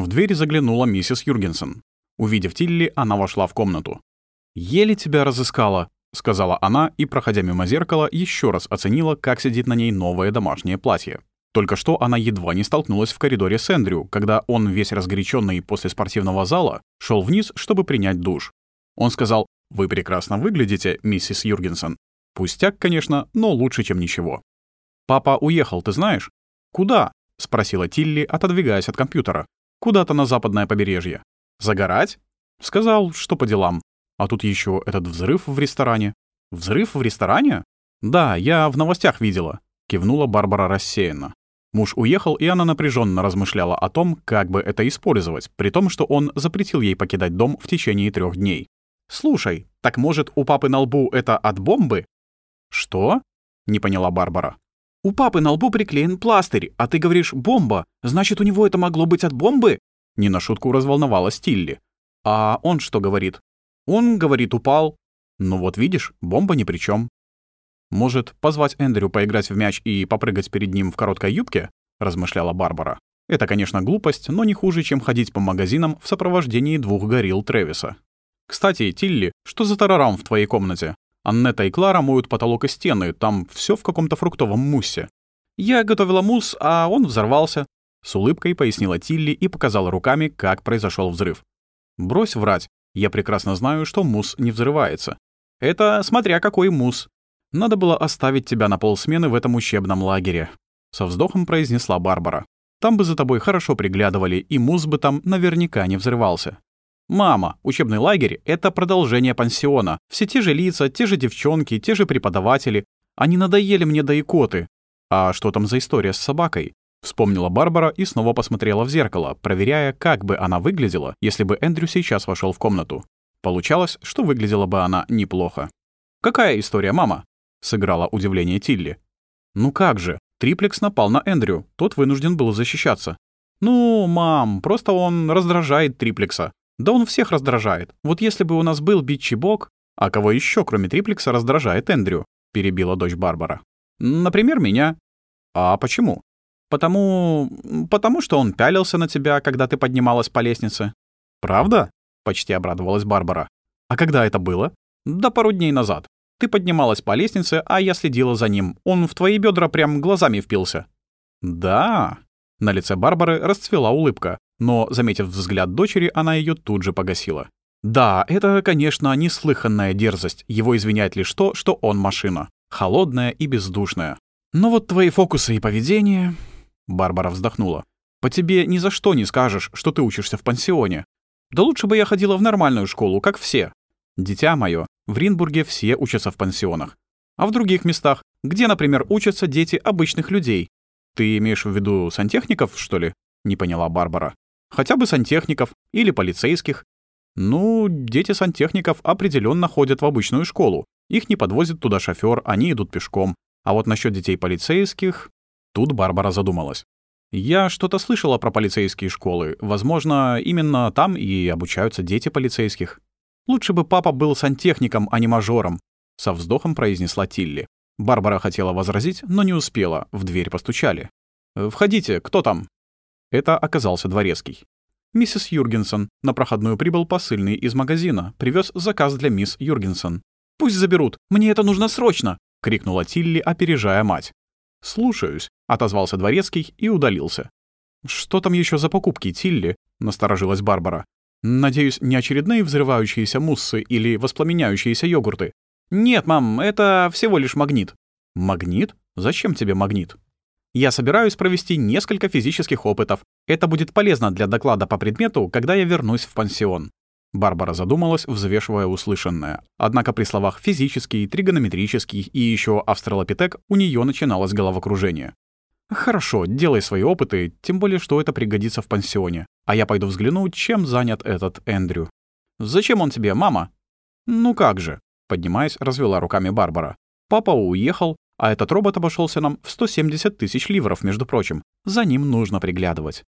В дверь заглянула миссис Юргенсен. Увидев Тилли, она вошла в комнату. «Еле тебя разыскала», — сказала она и, проходя мимо зеркала, еще раз оценила, как сидит на ней новое домашнее платье. Только что она едва не столкнулась в коридоре с Эндрю, когда он, весь разгоряченный после спортивного зала, шел вниз, чтобы принять душ. Он сказал «Вы прекрасно выглядите, миссис Юргенсен». Пустяк, конечно, но лучше, чем ничего. «Папа уехал, ты знаешь?» «Куда?» — спросила Тилли, отодвигаясь от компьютера. «Куда-то на западное побережье». «Загорать?» «Сказал, что по делам. А тут еще этот взрыв в ресторане». «Взрыв в ресторане?» «Да, я в новостях видела», — кивнула Барбара рассеянно. Муж уехал, и она напряженно размышляла о том, как бы это использовать, при том, что он запретил ей покидать дом в течение трех дней. «Слушай, так может, у папы на лбу это от бомбы?» «Что?» — не поняла Барбара. «У папы на лбу приклеен пластырь, а ты говоришь «бомба». Значит, у него это могло быть от бомбы?» Не на шутку разволновалась Тилли. «А он что говорит?» «Он, говорит, упал». «Ну вот видишь, бомба ни при чем. «Может, позвать Эндрю поиграть в мяч и попрыгать перед ним в короткой юбке?» — размышляла Барбара. «Это, конечно, глупость, но не хуже, чем ходить по магазинам в сопровождении двух горилл Тревиса. Кстати, Тилли, что за тарарам в твоей комнате? Аннета и Клара моют потолок и стены, там все в каком-то фруктовом муссе. Я готовила мусс, а он взорвался. С улыбкой пояснила Тилли и показала руками, как произошел взрыв. Брось врать, я прекрасно знаю, что мусс не взрывается. Это смотря какой мусс. Надо было оставить тебя на полсмены в этом учебном лагере. Со вздохом произнесла Барбара. Там бы за тобой хорошо приглядывали, и мусс бы там наверняка не взрывался. «Мама, учебный лагерь — это продолжение пансиона. Все те же лица, те же девчонки, те же преподаватели. Они надоели мне до икоты. А что там за история с собакой?» Вспомнила Барбара и снова посмотрела в зеркало, проверяя, как бы она выглядела, если бы Эндрю сейчас вошел в комнату. Получалось, что выглядела бы она неплохо. «Какая история, мама?» — сыграла удивление Тилли. «Ну как же, Триплекс напал на Эндрю, тот вынужден был защищаться». «Ну, мам, просто он раздражает Триплекса. Да он всех раздражает. Вот если бы у нас был Бичи Бог... А кого еще, кроме Триплекса, раздражает Эндрю? Перебила дочь Барбара. Например, меня. А почему? Потому... потому что он пялился на тебя, когда ты поднималась по лестнице. Правда? Почти обрадовалась Барбара. А когда это было? Да пару дней назад. Ты поднималась по лестнице, а я следила за ним. Он в твои бедра прям глазами впился. Да. На лице Барбары расцвела улыбка но, заметив взгляд дочери, она ее тут же погасила. Да, это, конечно, неслыханная дерзость, его извиняет лишь то, что он машина. Холодная и бездушная. Но вот твои фокусы и поведение... Барбара вздохнула. По тебе ни за что не скажешь, что ты учишься в пансионе. Да лучше бы я ходила в нормальную школу, как все. Дитя мое, в Ринбурге все учатся в пансионах. А в других местах, где, например, учатся дети обычных людей. Ты имеешь в виду сантехников, что ли? Не поняла Барбара. Хотя бы сантехников или полицейских. Ну, дети сантехников определенно ходят в обычную школу. Их не подвозит туда шофер, они идут пешком. А вот насчет детей полицейских... Тут Барбара задумалась. Я что-то слышала про полицейские школы. Возможно, именно там и обучаются дети полицейских. Лучше бы папа был сантехником, а не мажором, со вздохом произнесла Тилли. Барбара хотела возразить, но не успела. В дверь постучали. «Входите, кто там?» Это оказался дворецкий. «Миссис Юргенсон. На проходную прибыл посыльный из магазина. Привез заказ для мисс Юргенсон». «Пусть заберут. Мне это нужно срочно!» — крикнула Тилли, опережая мать. «Слушаюсь», — отозвался дворецкий и удалился. «Что там еще за покупки, Тилли?» — насторожилась Барбара. «Надеюсь, не очередные взрывающиеся муссы или воспламеняющиеся йогурты?» «Нет, мам, это всего лишь магнит». «Магнит? Зачем тебе магнит?» Я собираюсь провести несколько физических опытов. Это будет полезно для доклада по предмету, когда я вернусь в пансион». Барбара задумалась, взвешивая услышанное. Однако при словах «физический», «тригонометрический» и еще «австралопитек» у нее начиналось головокружение. «Хорошо, делай свои опыты, тем более, что это пригодится в пансионе. А я пойду взгляну, чем занят этот Эндрю». «Зачем он тебе, мама?» «Ну как же», — поднимаясь, развела руками Барбара. «Папа уехал, а этот робот обошелся нам в 170 тысяч ливров, между прочим. За ним нужно приглядывать.